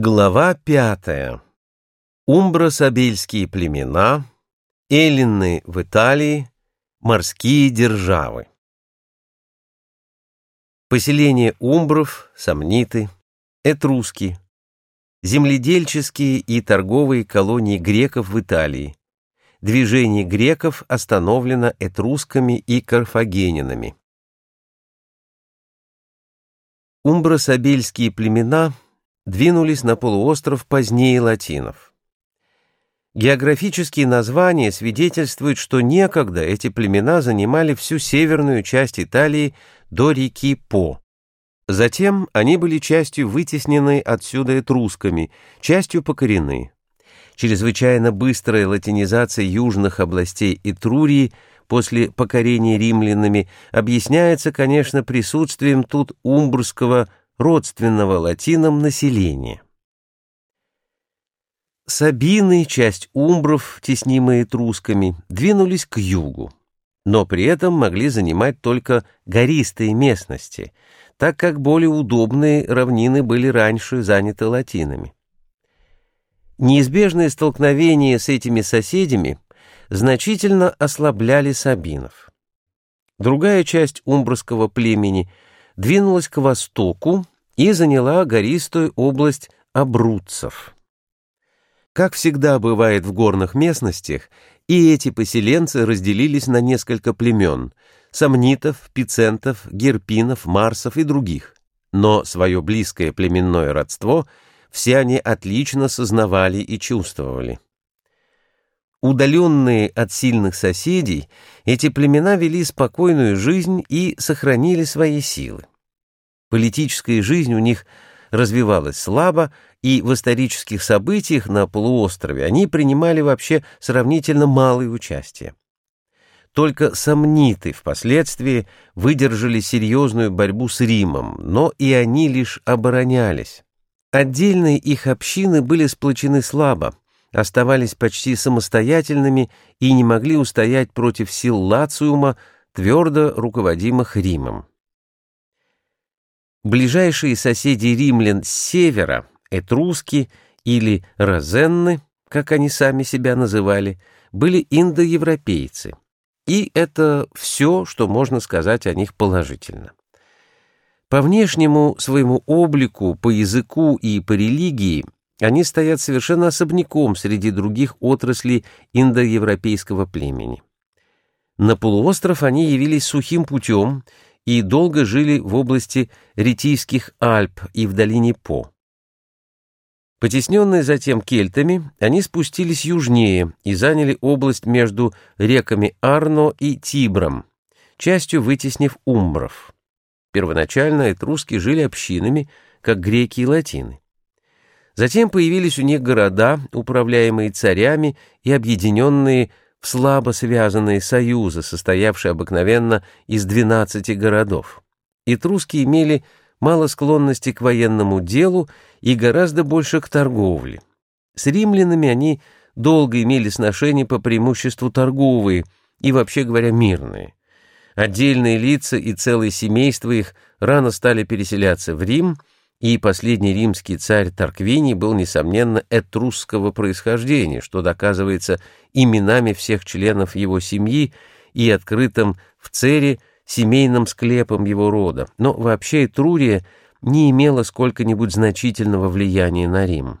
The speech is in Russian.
Глава пятая. Умбро-сабельские племена, эллины в Италии, морские державы. Поселение умбров, сомниты, этруски, земледельческие и торговые колонии греков в Италии. Движение греков остановлено этрусками и карфагенинами. Умбро-сабельские племена – двинулись на полуостров позднее латинов. Географические названия свидетельствуют, что некогда эти племена занимали всю северную часть Италии до реки По. Затем они были частью вытеснены отсюда этрусками, частью покорены. Чрезвычайно быстрая латинизация южных областей Этрурии после покорения римлянами объясняется, конечно, присутствием тут умбрского родственного латинам населения. Сабины, часть умбров, теснимые трусками, двинулись к югу, но при этом могли занимать только гористые местности, так как более удобные равнины были раньше заняты латинами. Неизбежные столкновения с этими соседями значительно ослабляли сабинов. Другая часть умбрского племени – двинулась к востоку и заняла гористую область Абруццев. Как всегда бывает в горных местностях, и эти поселенцы разделились на несколько племен – сомнитов, пицентов, герпинов, марсов и других. Но свое близкое племенное родство все они отлично сознавали и чувствовали. Удаленные от сильных соседей, эти племена вели спокойную жизнь и сохранили свои силы. Политическая жизнь у них развивалась слабо, и в исторических событиях на полуострове они принимали вообще сравнительно малое участие. Только сомниты впоследствии выдержали серьезную борьбу с Римом, но и они лишь оборонялись. Отдельные их общины были сплочены слабо, оставались почти самостоятельными и не могли устоять против сил Лациума, твердо руководимых Римом. Ближайшие соседи римлян с севера, этруски или розенны, как они сами себя называли, были индоевропейцы. И это все, что можно сказать о них положительно. По внешнему своему облику, по языку и по религии они стоят совершенно особняком среди других отраслей индоевропейского племени. На полуостров они явились сухим путем и долго жили в области Ретийских Альп и в долине По. Потесненные затем кельтами, они спустились южнее и заняли область между реками Арно и Тибром, частью вытеснив умбров. Первоначально этруски жили общинами, как греки и латины. Затем появились у них города, управляемые царями и объединенные в слабо связанные союзы, состоявшие обыкновенно из 12 городов. Этруски имели мало склонности к военному делу и гораздо больше к торговле. С римлянами они долго имели сношения по преимуществу торговые и, вообще говоря, мирные. Отдельные лица и целые семейства их рано стали переселяться в Рим – и последний римский царь Тарквиний был, несомненно, этрусского происхождения, что доказывается именами всех членов его семьи и открытым в Цере семейным склепом его рода, но вообще Этрурия не имела сколько-нибудь значительного влияния на Рим.